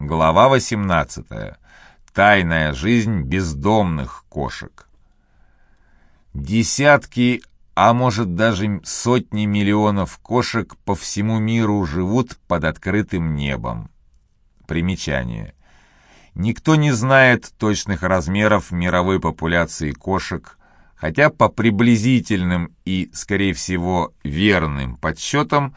Глава 18. Тайная жизнь бездомных кошек. Десятки, а может даже сотни миллионов кошек по всему миру живут под открытым небом. Примечание. Никто не знает точных размеров мировой популяции кошек, хотя по приблизительным и, скорее всего, верным подсчетам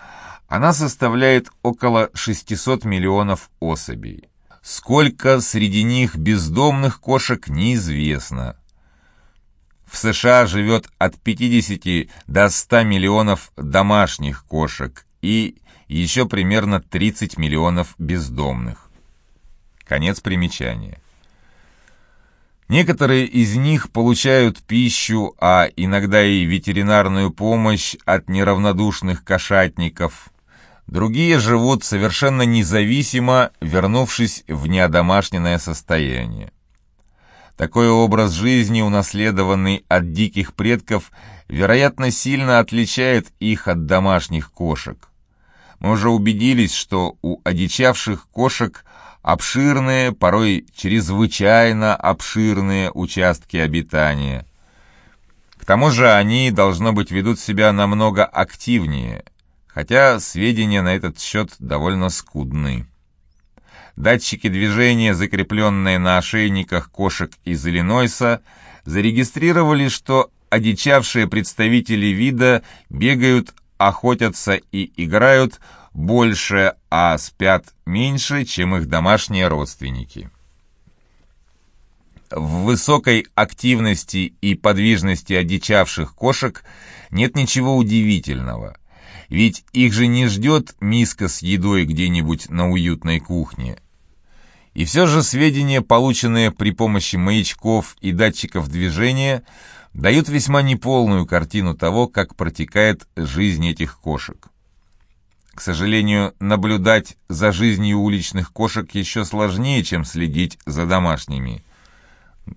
она составляет около 600 миллионов особей. Сколько среди них бездомных кошек неизвестно. В США живет от 50 до 100 миллионов домашних кошек и еще примерно 30 миллионов бездомных. Конец примечания. Некоторые из них получают пищу, а иногда и ветеринарную помощь от неравнодушных кошатников, Другие живут совершенно независимо, вернувшись в неодомашненное состояние. Такой образ жизни, унаследованный от диких предков, вероятно, сильно отличает их от домашних кошек. Мы уже убедились, что у одичавших кошек обширные, порой чрезвычайно обширные участки обитания. К тому же они, должно быть, ведут себя намного активнее – хотя сведения на этот счет довольно скудны. Датчики движения, закрепленные на ошейниках кошек из Иллинойса, зарегистрировали, что одичавшие представители вида бегают, охотятся и играют больше, а спят меньше, чем их домашние родственники. В высокой активности и подвижности одичавших кошек нет ничего удивительного. Ведь их же не ждет миска с едой где-нибудь на уютной кухне. И все же сведения, полученные при помощи маячков и датчиков движения, дают весьма неполную картину того, как протекает жизнь этих кошек. К сожалению, наблюдать за жизнью уличных кошек еще сложнее, чем следить за домашними.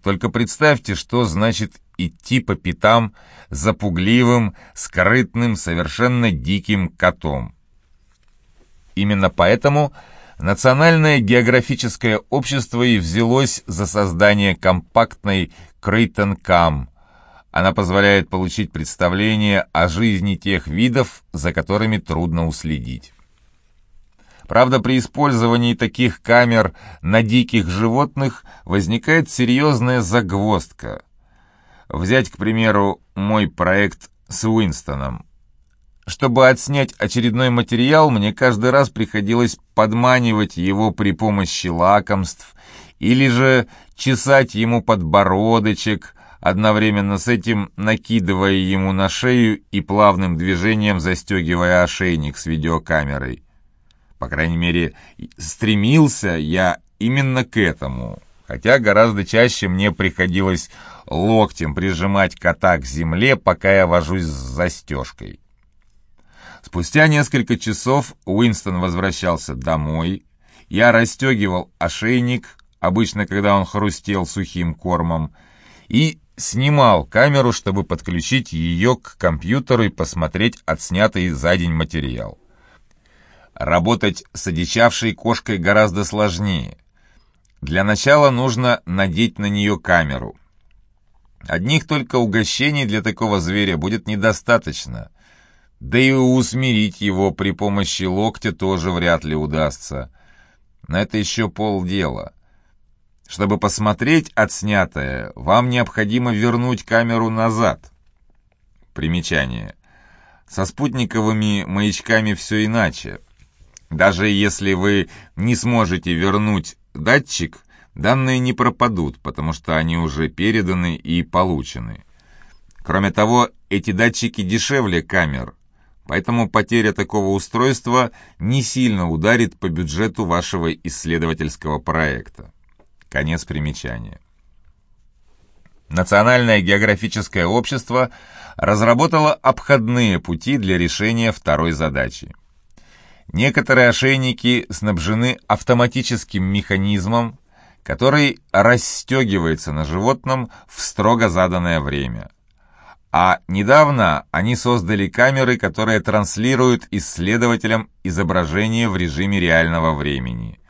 Только представьте, что значит идти по пятам за пугливым, скрытным, совершенно диким котом. Именно поэтому Национальное географическое общество и взялось за создание компактной Крейтон Кам. Она позволяет получить представление о жизни тех видов, за которыми трудно уследить. Правда, при использовании таких камер на диких животных возникает серьезная загвоздка. Взять, к примеру, мой проект с Уинстоном. Чтобы отснять очередной материал, мне каждый раз приходилось подманивать его при помощи лакомств или же чесать ему подбородочек, одновременно с этим накидывая ему на шею и плавным движением застегивая ошейник с видеокамерой. По крайней мере, стремился я именно к этому, хотя гораздо чаще мне приходилось локтем прижимать кота к земле, пока я вожусь с застежкой. Спустя несколько часов Уинстон возвращался домой. Я расстегивал ошейник, обычно когда он хрустел сухим кормом, и снимал камеру, чтобы подключить ее к компьютеру и посмотреть отснятый за день материал. Работать с одичавшей кошкой гораздо сложнее. Для начала нужно надеть на нее камеру. Одних только угощений для такого зверя будет недостаточно. Да и усмирить его при помощи локтя тоже вряд ли удастся. Но это еще полдела. Чтобы посмотреть отснятое, вам необходимо вернуть камеру назад. Примечание. Со спутниковыми маячками все иначе. Даже если вы не сможете вернуть датчик, данные не пропадут, потому что они уже переданы и получены. Кроме того, эти датчики дешевле камер, поэтому потеря такого устройства не сильно ударит по бюджету вашего исследовательского проекта. Конец примечания. Национальное географическое общество разработало обходные пути для решения второй задачи. Некоторые ошейники снабжены автоматическим механизмом, который расстегивается на животном в строго заданное время. А недавно они создали камеры, которые транслируют исследователям изображение в режиме реального времени.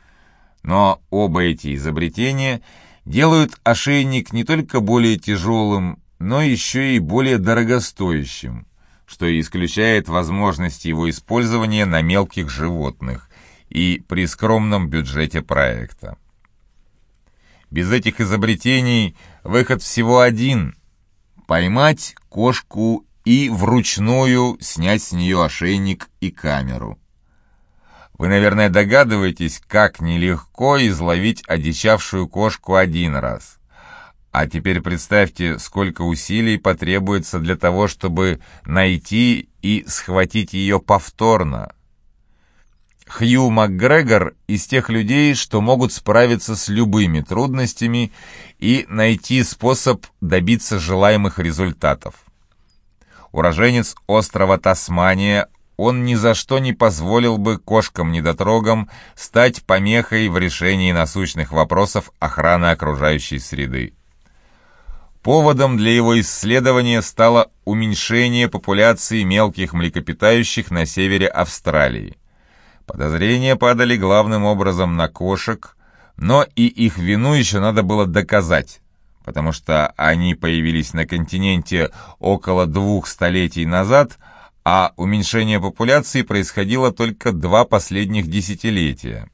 Но оба эти изобретения делают ошейник не только более тяжелым, но еще и более дорогостоящим, что исключает возможность его использования на мелких животных и при скромном бюджете проекта. Без этих изобретений выход всего один – поймать кошку и вручную снять с нее ошейник и камеру. Вы, наверное, догадываетесь, как нелегко изловить одичавшую кошку один раз. А теперь представьте, сколько усилий потребуется для того, чтобы найти и схватить ее повторно. Хью МакГрегор из тех людей, что могут справиться с любыми трудностями и найти способ добиться желаемых результатов. Уроженец острова Тасмания, он ни за что не позволил бы кошкам-недотрогам стать помехой в решении насущных вопросов охраны окружающей среды. Поводом для его исследования стало уменьшение популяции мелких млекопитающих на севере Австралии. Подозрения падали главным образом на кошек, но и их вину еще надо было доказать, потому что они появились на континенте около двух столетий назад, а уменьшение популяции происходило только два последних десятилетия.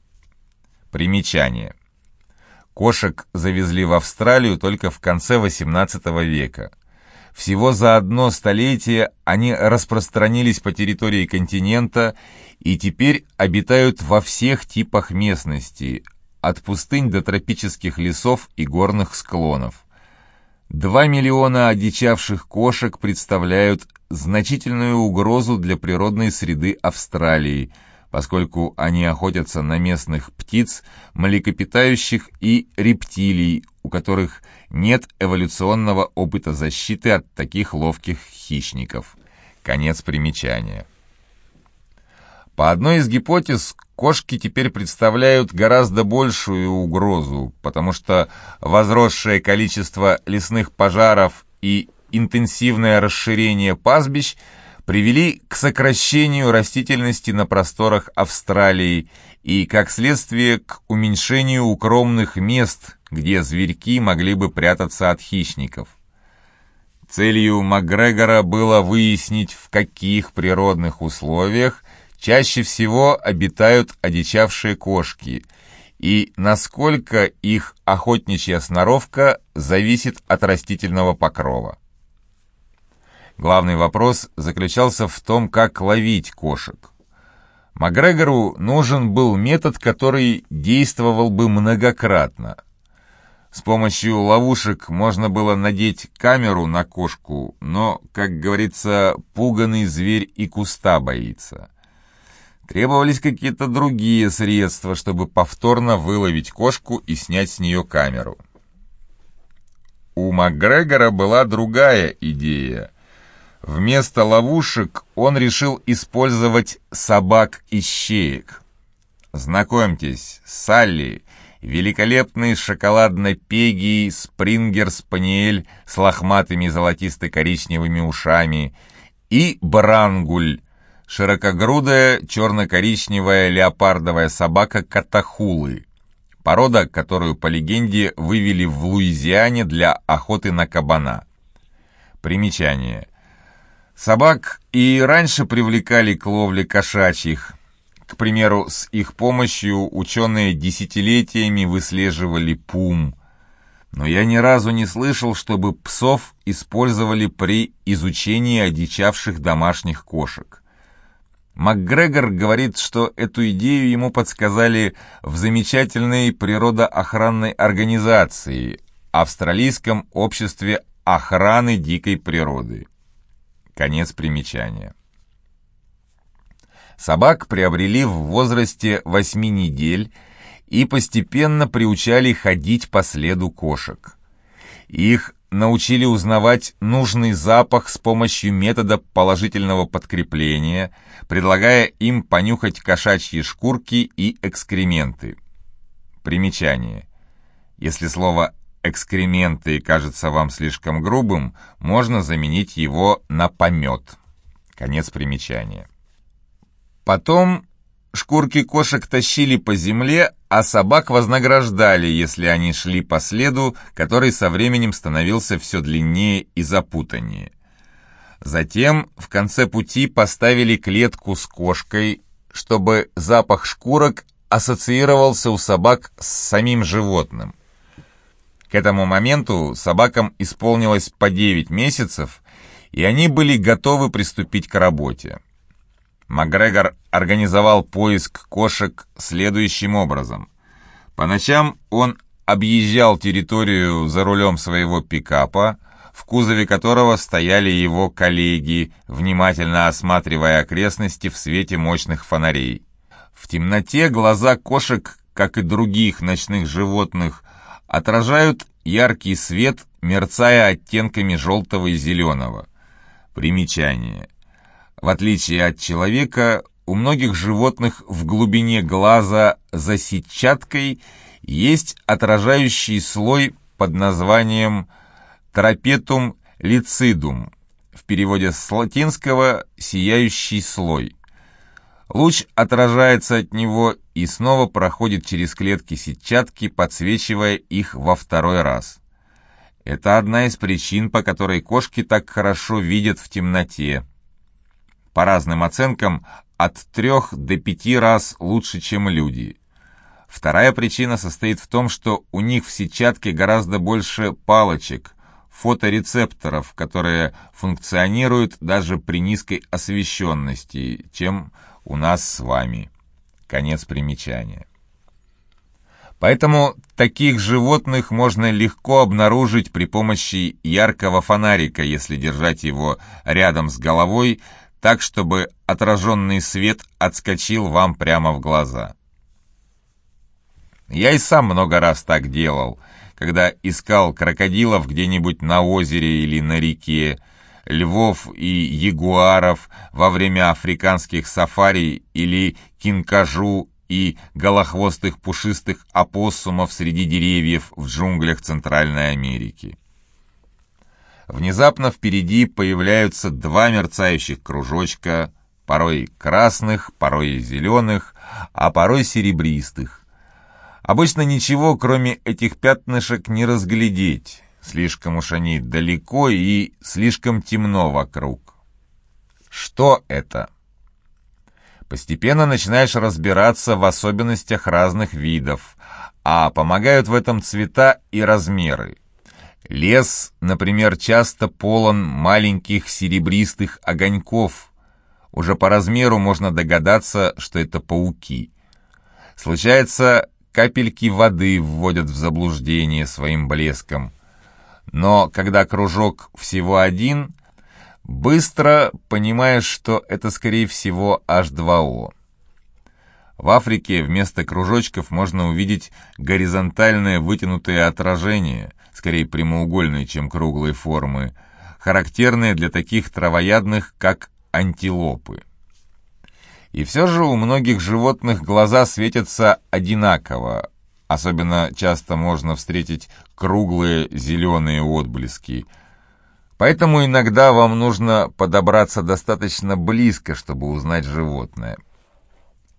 Примечание. Кошек завезли в Австралию только в конце XVIII века. Всего за одно столетие они распространились по территории континента и теперь обитают во всех типах местности, от пустынь до тропических лесов и горных склонов. Два миллиона одичавших кошек представляют значительную угрозу для природной среды Австралии, поскольку они охотятся на местных птиц, млекопитающих и рептилий, у которых нет эволюционного опыта защиты от таких ловких хищников. Конец примечания. По одной из гипотез, кошки теперь представляют гораздо большую угрозу, потому что возросшее количество лесных пожаров и интенсивное расширение пастбищ привели к сокращению растительности на просторах Австралии и, как следствие, к уменьшению укромных мест, где зверьки могли бы прятаться от хищников. Целью Макгрегора было выяснить, в каких природных условиях чаще всего обитают одичавшие кошки и насколько их охотничья сноровка зависит от растительного покрова. Главный вопрос заключался в том, как ловить кошек. Макгрегору нужен был метод, который действовал бы многократно. С помощью ловушек можно было надеть камеру на кошку, но, как говорится, пуганный зверь и куста боится. Требовались какие-то другие средства, чтобы повторно выловить кошку и снять с нее камеру. У Макгрегора была другая идея. Вместо ловушек он решил использовать собак-ищеек. Знакомьтесь, Салли, великолепный шоколадно пегий спрингер-спаниель с лохматыми золотисто-коричневыми ушами и Брангуль, широкогрудая черно-коричневая леопардовая собака Катахулы, порода, которую, по легенде, вывели в Луизиане для охоты на кабана. Примечание. Собак и раньше привлекали к ловле кошачьих. К примеру, с их помощью ученые десятилетиями выслеживали пум. Но я ни разу не слышал, чтобы псов использовали при изучении одичавших домашних кошек. МакГрегор говорит, что эту идею ему подсказали в замечательной природоохранной организации Австралийском обществе охраны дикой природы. Конец примечания. Собак приобрели в возрасте 8 недель и постепенно приучали ходить по следу кошек. Их научили узнавать нужный запах с помощью метода положительного подкрепления, предлагая им понюхать кошачьи шкурки и экскременты. Примечание. Если слово «экскременты» кажется вам слишком грубым, можно заменить его на «помет». Конец примечания. Потом шкурки кошек тащили по земле, а собак вознаграждали, если они шли по следу, который со временем становился все длиннее и запутаннее. Затем в конце пути поставили клетку с кошкой, чтобы запах шкурок ассоциировался у собак с самим животным. К этому моменту собакам исполнилось по 9 месяцев, и они были готовы приступить к работе. Макгрегор организовал поиск кошек следующим образом. По ночам он объезжал территорию за рулем своего пикапа, в кузове которого стояли его коллеги, внимательно осматривая окрестности в свете мощных фонарей. В темноте глаза кошек, как и других ночных животных, отражают яркий свет, мерцая оттенками желтого и зеленого. Примечание. В отличие от человека, у многих животных в глубине глаза за сетчаткой есть отражающий слой под названием трапетум лицидум, в переводе с латинского «сияющий слой». Луч отражается от него и снова проходит через клетки сетчатки, подсвечивая их во второй раз. Это одна из причин, по которой кошки так хорошо видят в темноте. По разным оценкам, от трех до пяти раз лучше, чем люди. Вторая причина состоит в том, что у них в сетчатке гораздо больше палочек, фоторецепторов, которые функционируют даже при низкой освещенности, чем у нас с вами. Конец примечания. Поэтому таких животных можно легко обнаружить при помощи яркого фонарика, если держать его рядом с головой, так, чтобы отраженный свет отскочил вам прямо в глаза. Я и сам много раз так делал, когда искал крокодилов где-нибудь на озере или на реке, львов и ягуаров во время африканских сафари или кинкажу и голохвостых пушистых опоссумов среди деревьев в джунглях Центральной Америки. Внезапно впереди появляются два мерцающих кружочка, порой красных, порой зеленых, а порой серебристых. Обычно ничего, кроме этих пятнышек, не разглядеть. Слишком уж они далеко и слишком темно вокруг. Что это? Постепенно начинаешь разбираться в особенностях разных видов, а помогают в этом цвета и размеры. Лес, например, часто полон маленьких серебристых огоньков. Уже по размеру можно догадаться, что это пауки. Случается, капельки воды вводят в заблуждение своим блеском но когда кружок всего один, быстро понимаешь, что это, скорее всего, H2O. В Африке вместо кружочков можно увидеть горизонтальное вытянутое отражение, скорее прямоугольной, чем круглой формы, характерное для таких травоядных, как антилопы. И все же у многих животных глаза светятся одинаково, Особенно часто можно встретить круглые зеленые отблески. Поэтому иногда вам нужно подобраться достаточно близко, чтобы узнать животное.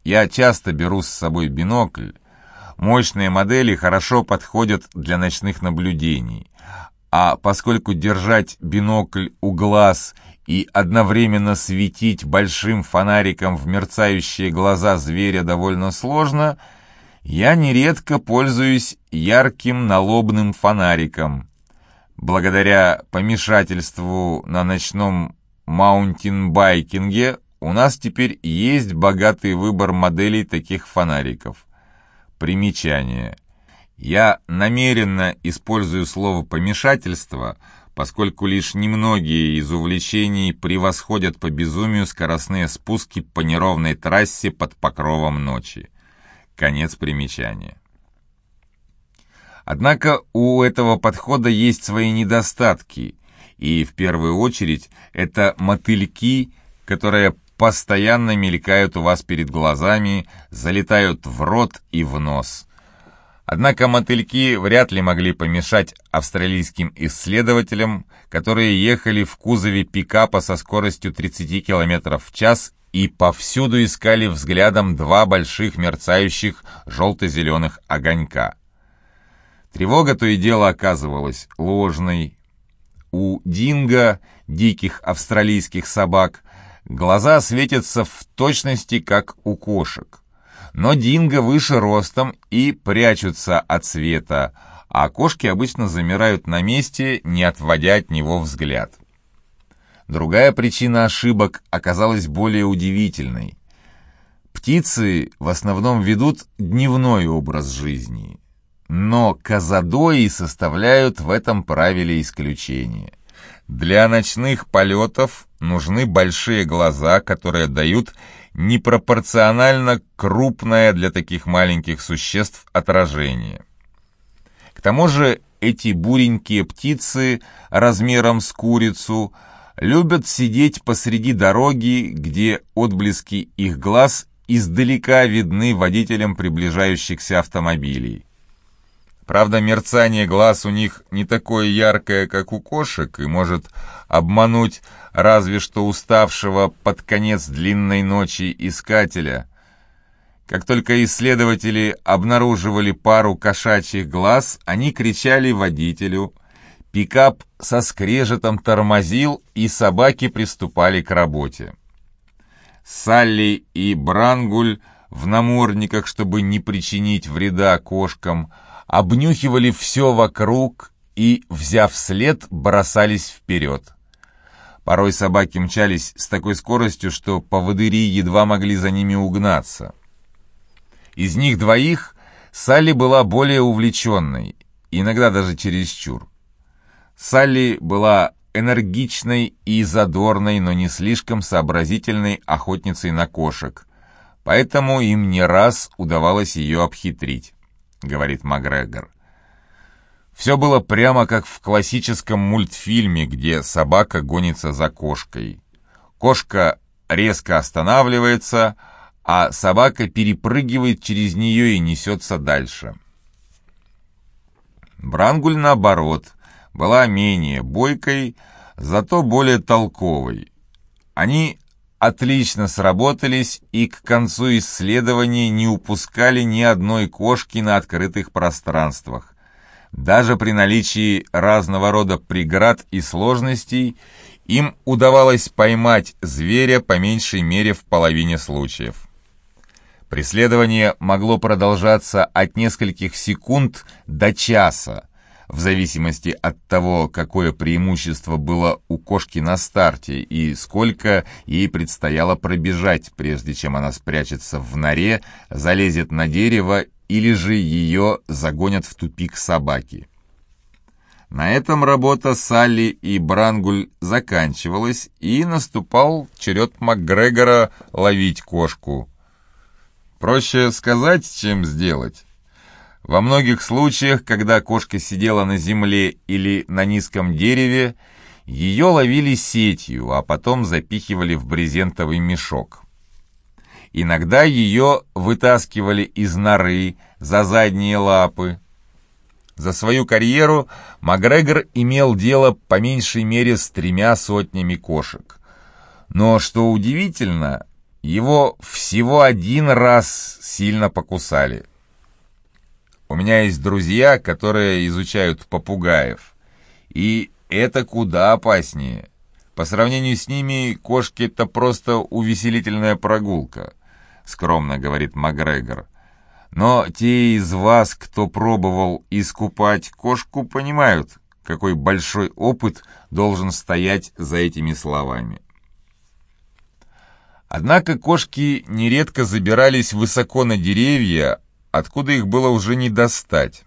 Я часто беру с собой бинокль. Мощные модели хорошо подходят для ночных наблюдений. А поскольку держать бинокль у глаз и одновременно светить большим фонариком в мерцающие глаза зверя довольно сложно – я нередко пользуюсь ярким налобным фонариком. Благодаря помешательству на ночном маунтинбайкинге у нас теперь есть богатый выбор моделей таких фонариков. Примечание. Я намеренно использую слово «помешательство», поскольку лишь немногие из увлечений превосходят по безумию скоростные спуски по неровной трассе под покровом ночи. Конец примечания. Однако у этого подхода есть свои недостатки, и в первую очередь это мотыльки, которые постоянно мелькают у вас перед глазами, залетают в рот и в нос. Однако мотыльки вряд ли могли помешать австралийским исследователям, которые ехали в кузове пикапа со скоростью 30 км в час и повсюду искали взглядом два больших мерцающих желто-зеленых огонька. Тревога то и дело оказывалась ложной. У динго, диких австралийских собак, глаза светятся в точности, как у кошек. Но динго выше ростом и прячутся от света, а кошки обычно замирают на месте, не отводя от него взгляд. Другая причина ошибок оказалась более удивительной. Птицы в основном ведут дневной образ жизни, но казадои составляют в этом правиле исключение. Для ночных полетов нужны большие глаза, которые дают непропорционально крупное для таких маленьких существ отражение. К тому же эти буренькие птицы размером с курицу – любят сидеть посреди дороги, где отблески их глаз издалека видны водителям приближающихся автомобилей. Правда, мерцание глаз у них не такое яркое, как у кошек, и может обмануть разве что уставшего под конец длинной ночи искателя. Как только исследователи обнаруживали пару кошачьих глаз, они кричали водителю Пикап со скрежетом тормозил, и собаки приступали к работе. Салли и Брангуль в намордниках, чтобы не причинить вреда кошкам, обнюхивали все вокруг и, взяв след, бросались вперед. Порой собаки мчались с такой скоростью, что поводыри едва могли за ними угнаться. Из них двоих Салли была более увлеченной, иногда даже чересчур. Салли была энергичной и задорной, но не слишком сообразительной охотницей на кошек, поэтому им не раз удавалось ее обхитрить, говорит Макгрегор. Все было прямо как в классическом мультфильме, где собака гонится за кошкой. Кошка резко останавливается, а собака перепрыгивает через нее и несется дальше. Брангуль, наоборот, была менее бойкой, зато более толковой. Они отлично сработались и к концу исследования не упускали ни одной кошки на открытых пространствах. Даже при наличии разного рода преград и сложностей им удавалось поймать зверя по меньшей мере в половине случаев. Преследование могло продолжаться от нескольких секунд до часа, в зависимости от того, какое преимущество было у кошки на старте и сколько ей предстояло пробежать, прежде чем она спрячется в норе, залезет на дерево или же ее загонят в тупик собаки. На этом работа Салли и Брангуль заканчивалась, и наступал черед МакГрегора ловить кошку. Проще сказать, чем сделать. Во многих случаях, когда кошка сидела на земле или на низком дереве, ее ловили сетью, а потом запихивали в брезентовый мешок. Иногда ее вытаскивали из норы за задние лапы. За свою карьеру Макгрегор имел дело по меньшей мере с тремя сотнями кошек. Но, что удивительно, его всего один раз сильно покусали – у меня есть друзья, которые изучают попугаев. И это куда опаснее. По сравнению с ними, кошки — это просто увеселительная прогулка, скромно говорит Макгрегор. Но те из вас, кто пробовал искупать кошку, понимают, какой большой опыт должен стоять за этими словами. Однако кошки нередко забирались высоко на деревья, откуда их было уже не достать.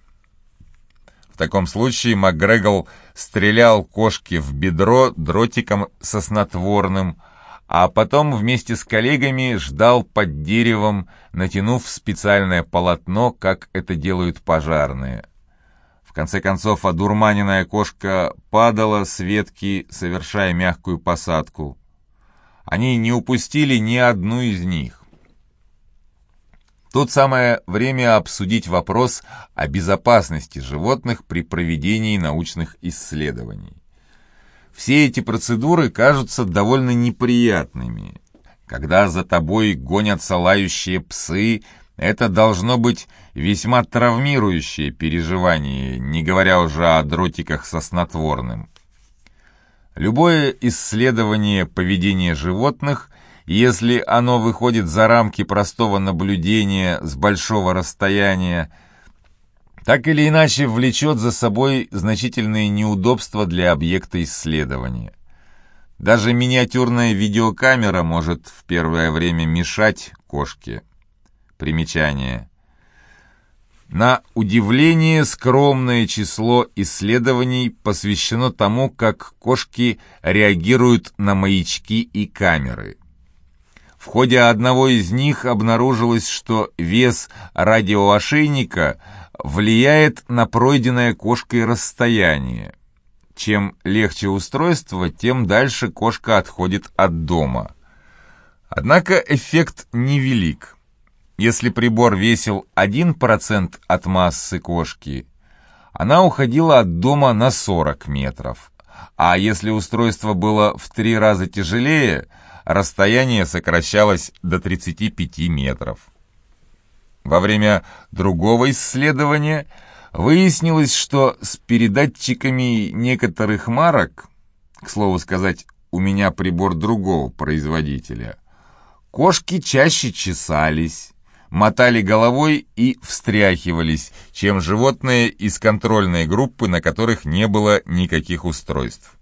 В таком случае МакГрегол стрелял кошке в бедро дротиком со снотворным, а потом вместе с коллегами ждал под деревом, натянув специальное полотно, как это делают пожарные. В конце концов, одурманенная кошка падала с ветки, совершая мягкую посадку. Они не упустили ни одну из них. Тут самое время обсудить вопрос о безопасности животных при проведении научных исследований. Все эти процедуры кажутся довольно неприятными. Когда за тобой гонятся лающие псы, это должно быть весьма травмирующее переживание, не говоря уже о дротиках со снотворным. Любое исследование поведения животных, если оно выходит за рамки простого наблюдения с большого расстояния, так или иначе влечет за собой значительные неудобства для объекта исследования. Даже миниатюрная видеокамера может в первое время мешать кошке. Примечание. На удивление скромное число исследований посвящено тому, как кошки реагируют на маячки и камеры. В ходе одного из них обнаружилось, что вес радиоошейника влияет на пройденное кошкой расстояние. Чем легче устройство, тем дальше кошка отходит от дома. Однако эффект невелик. Если прибор весил 1% от массы кошки, она уходила от дома на 40 метров. А если устройство было в три раза тяжелее, расстояние сокращалось до 35 метров. Во время другого исследования выяснилось, что с передатчиками некоторых марок, к слову сказать, у меня прибор другого производителя, кошки чаще чесались, мотали головой и встряхивались, чем животные из контрольной группы, на которых не было никаких устройств.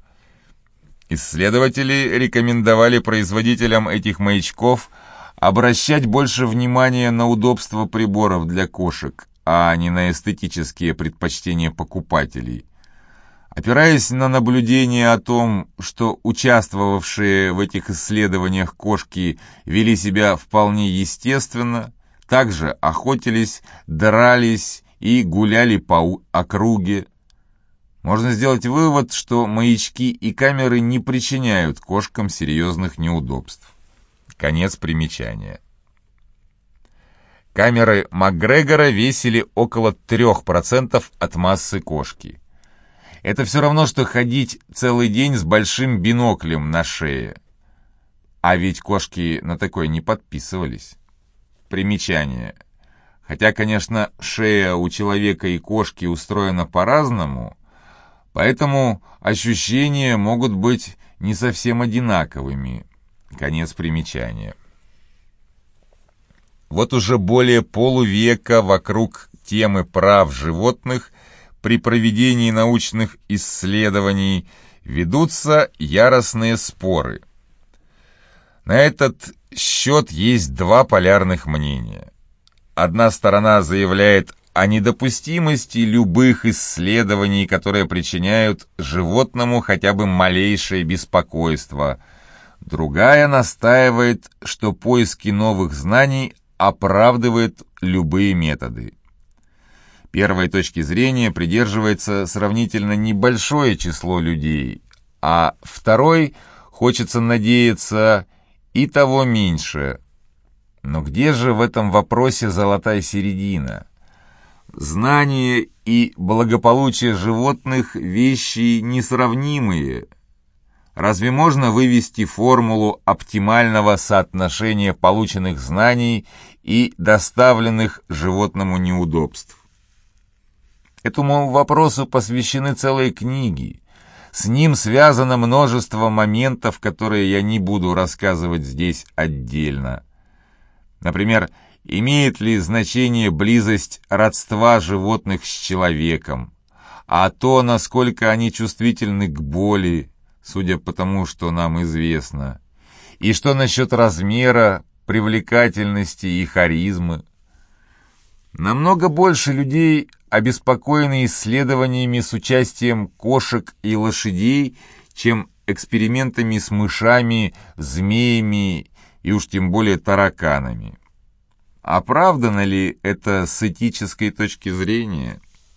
Исследователи рекомендовали производителям этих маячков обращать больше внимания на удобство приборов для кошек, а не на эстетические предпочтения покупателей. Опираясь на наблюдение о том, что участвовавшие в этих исследованиях кошки вели себя вполне естественно, также охотились, дрались и гуляли по округе, можно сделать вывод, что маячки и камеры не причиняют кошкам серьезных неудобств. Конец примечания. Камеры МакГрегора весили около 3% от массы кошки. Это все равно, что ходить целый день с большим биноклем на шее. А ведь кошки на такое не подписывались. Примечание. Хотя, конечно, шея у человека и кошки устроена по-разному, поэтому ощущения могут быть не совсем одинаковыми. Конец примечания. Вот уже более полувека вокруг темы прав животных при проведении научных исследований ведутся яростные споры. На этот счет есть два полярных мнения. Одна сторона заявляет о недопустимости любых исследований, которые причиняют животному хотя бы малейшее беспокойство. Другая настаивает, что поиски новых знаний оправдывает любые методы. Первой точки зрения придерживается сравнительно небольшое число людей, а второй, хочется надеяться, и того меньше. Но где же в этом вопросе золотая середина? Знание и благополучие животных – вещи несравнимые – Разве можно вывести формулу оптимального соотношения полученных знаний и доставленных животному неудобств? Этому вопросу посвящены целые книги. С ним связано множество моментов, которые я не буду рассказывать здесь отдельно. Например, имеет ли значение близость родства животных с человеком, а то, насколько они чувствительны к боли, судя по тому, что нам известно. И что насчет размера, привлекательности и харизмы? Намного больше людей обеспокоены исследованиями с участием кошек и лошадей, чем экспериментами с мышами, змеями и уж тем более тараканами. Оправдано ли это с этической точки зрения?